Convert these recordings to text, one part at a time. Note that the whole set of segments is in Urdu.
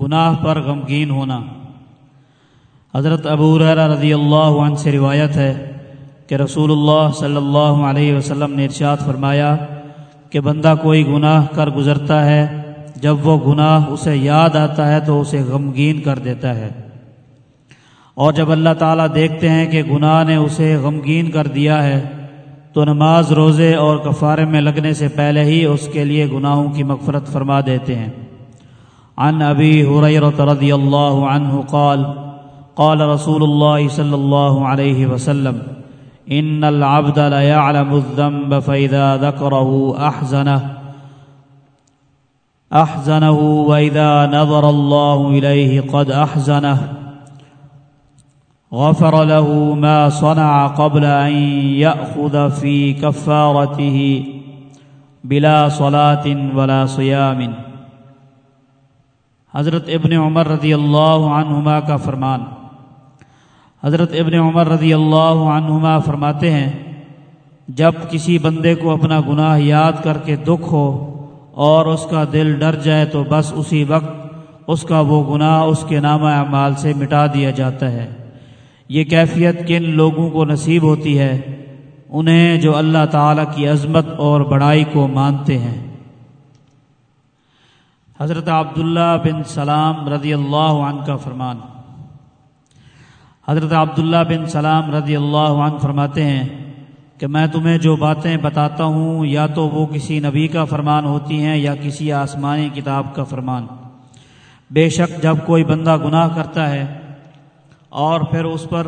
گناہ پر غمگین ہونا۔ حضرت ابو ریرا رضی اللہ عنہ سے روایت ہے کہ رسول اللہ صلی اللہ علیہ وسلم نے ارشاد فرمایا کہ بندہ کوئی گناہ کر گزرتا ہے، جب وہ گناہ اسے یاد آتا ہے تو اسے غمگین کر دیتا ہے۔ اور جب اللہ تعالیٰ دیکھتے ہیں کہ گناہ نے اسے غمگین کر دیا ہے، تو نماز روزے اور کفارے میں لگنے سے پہلے ہی اس کے لیے گناہوں کی مغفرت فرما دیتے ہیں۔ عن ابی حریرت رضی اللہ عنہ قال قال رسول اللہ صلی اللہ علیہ وسلم إن العبد لا يعلم الذنب فإذا ذكره أحزنه أحزنه وإذا نظر الله إليه قد أحزنه غفر له ما صنع قبل أن يأخذ في كفارته بلا صلاة ولا صيام. حضرت ابن عمر رضی اللہ عنہما کا فرمان۔ حضرت ابن عمر رضی اللہ عنہما فرماتے ہیں، جب کسی بندے کو اپنا گناہ یاد کر کے دکھ ہو اور اس کا دل ڈر جائے تو بس اسی وقت اس کا وہ گناہ اس کے نامہ اعمال سے مٹا دیا جاتا ہے۔ یہ کیفیت کن لوگوں کو نصیب ہوتی ہے؟ انہیں جو اللہ تعالیٰ کی عظمت اور بڑائی کو مانتے ہیں۔ حضرت عبداللہ بن سلام رضی اللہ عنہ کا فرمان۔ حضرت عبداللہ بن سلام رضی اللہ عنہ فرماتے ہیں کہ میں تمہیں جو باتیں بتاتا ہوں، یا تو وہ کسی نبی کا فرمان ہوتی ہیں، یا کسی آسمانی کتاب کا فرمان۔ بے شک جب کوئی بندہ گناہ کرتا ہے اور پھر اس پر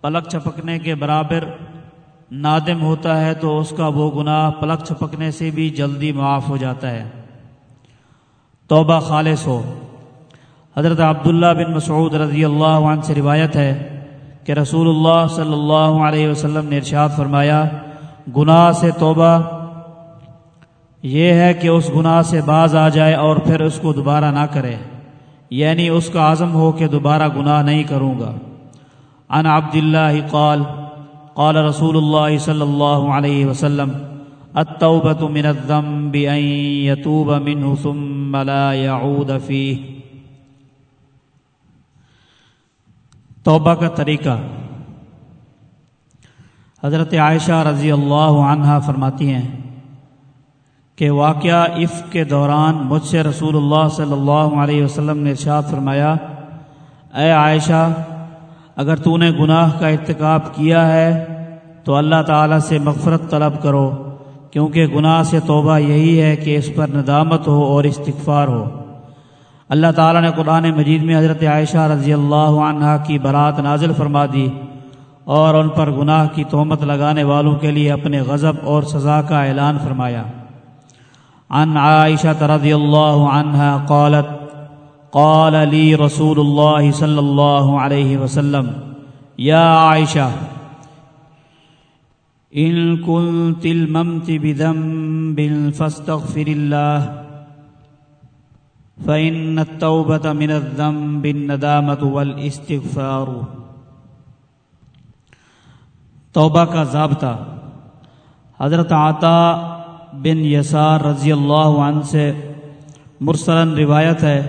پلک چھپکنے کے برابر نادم ہوتا ہے، تو اس کا وہ گناہ پلک چھپکنے سے بھی جلدی معاف ہو جاتا ہے۔ توبہ خالص ہو۔ حضرت عبداللہ بن مسعود رضی اللہ عنہ سے روایت ہے کہ رسول اللہ صلی اللہ علیہ وسلم نے ارشاد فرمایا، گناہ سے توبہ یہ ہے کہ اس گناہ سے باز آ جائے اور پھر اس کو دوبارہ نہ کرے۔ یعنی اس کا عزم ہو کہ دوبارہ گناہ نہیں کروں گا۔ ان عبداللہ قال قال رسول اللہ صلی اللہ علیہ وسلم التوبة من الذنب ان يتوب منه ثم لا يعود فيه. توبہ کا طریقہ۔ حضرت عائشہ رضی اللہ عنہا فرماتی ہیں کہ واقعہ عف کے دوران مجھ سے رسول اللہ صلی اللہ علیہ وسلم نے ارشاد فرمایا، اے عائشہ، اگر تو نے گناہ کا ارتکاب کیا ہے تو اللہ تعالیٰ سے مغفرت طلب کرو۔ کیونکہ گناہ سے توبہ یہی ہے کہ اس پر ندامت ہو اور استغفار ہو۔ اللہ تعالیٰ نے قرآن مجید میں حضرت عائشہ رضی اللہ عنہ کی برات نازل فرما دی اور ان پر گناہ کی تہمت لگانے والوں کے لیے اپنے غضب اور سزا کا اعلان فرمایا۔ عن عائشة رضي الله عنها قالت، قال لي رسول الله صلى الله عليه وسلم يا عائشة إن كنت الممت بذنب فاستغفر الله فإن التوبة من الذنب الندامة والاستغفار توبہ کا ضابطہ حضرت عطا بن یسار رضی اللہ عنہ سے مرسلن روایت ہے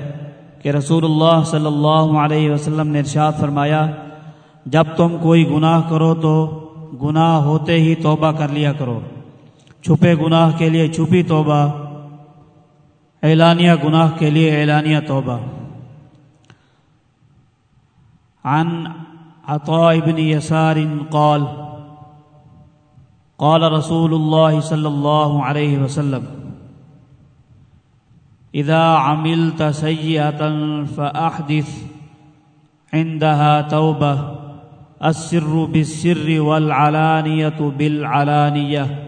کہ رسول اللہ صلی اللہ علیہ وسلم نے ارشاد فرمایا، جب تم کوئی گناہ کرو تو گناہ ہوتے ہی توبہ کر لیا کرو۔ چھپے گناہ کے لیے چھپی توبہ، اعلانیہ گناہ کے لیے اعلانیہ توبہ۔ عن عطاء بن يسار قال قال رسول الله صلى الله عليه وسلم إذا عملت سيئة فأحدث عندها توبة السر بالسر والعلانية بالعلانية.